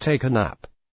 take a nap.